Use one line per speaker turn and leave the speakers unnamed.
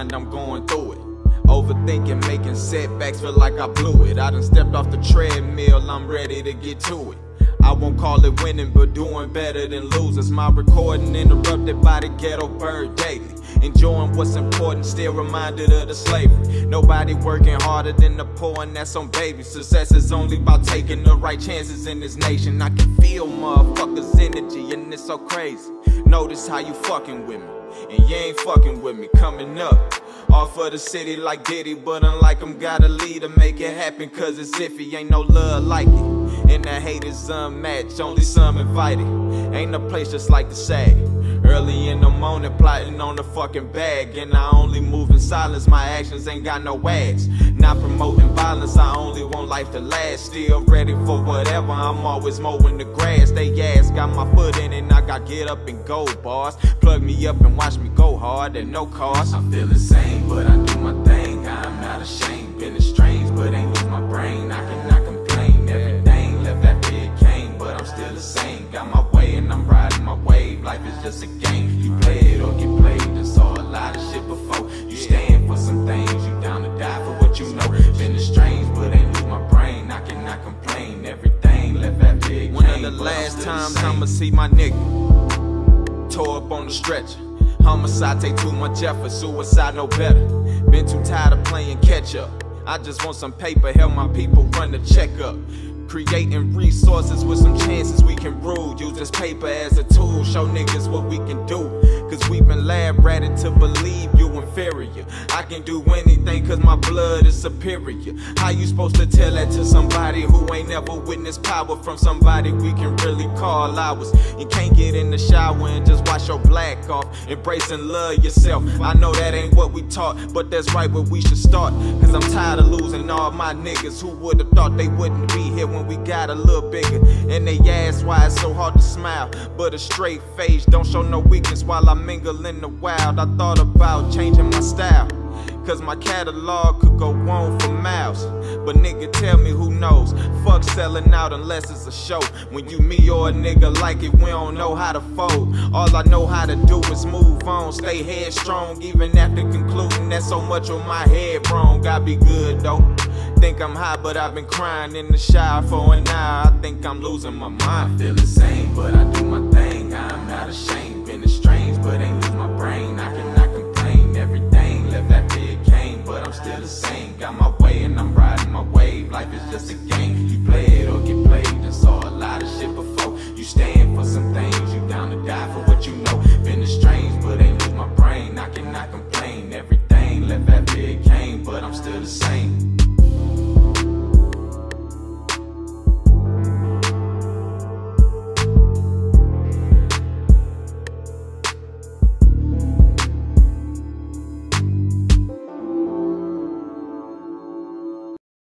mind, I'm going through it. Overthinking, making setbacks, feel like I blew it. I done stepped off the treadmill, I'm ready to get to it. I won't call it winning, but doing better than losers. My recording interrupted by the ghetto bird daily. Enjoying what's important, still reminded of the slavery. Nobody working harder than the poor, and that's on baby. Success is only about taking the right chances in this nation. I can feel motherfuckers' energy, and it's so crazy. Notice how you fucking with me, and you ain't fucking with me. Coming up. Off of the city like Diddy, but unlike him, gotta lead to make it happen, cause it's iffy, ain't no love like it. And the hate is unmatched, only some invited. Ain't no place just like the sag. Early in the morning, plotting on the fucking bag. And I only move in silence, my actions ain't got no ads. Not promoting violence, I only want life to last. Still ready for whatever, I'm always mowing the grass. They ask, got my foot in it, I got get up and go, boss. Plug me up and watch me go hard at no cost. I feel same, but I do my thing. I'm not ashamed, been strange, but ain't lose my brain. I cannot
times. I'ma see my nigga. Tore up on the stretcher. Homicide take too much effort, suicide no better. Been too tired of playing catch up. I just want some paper, help my people run the checkup. Creating resources with some chances we can rule. Use this paper as a tool, show niggas what we can do. Cause we've been lab ratted to believe inferior. I can do anything cause my blood is superior. How you supposed to tell that to somebody who ain't never witnessed power from somebody we can really call ours? You can't get in the shower and just wash your black off. Embrace and love yourself. I know that ain't what we taught, but that's right where we should start. Cause I'm tired of losing all my niggas who would've thought they wouldn't be here when we got a little bigger. And they ask why it's so hard to smile. But a straight face don't show no weakness while I mingle in the wild. I thought about changing my style. Cause my catalog could go on for miles. But nigga, tell me who knows. Fuck selling out unless it's a show. When you me or a nigga like it, we don't know how to fold. All I know how to do is move on, stay headstrong. Even after concluding that so much on my head wrong. I be good though. Think I'm high, but I've been crying in the shower for an hour. I think I'm losing my mind.
feel the same, but I do my thing. I'm not ashamed. Been strange, but ain't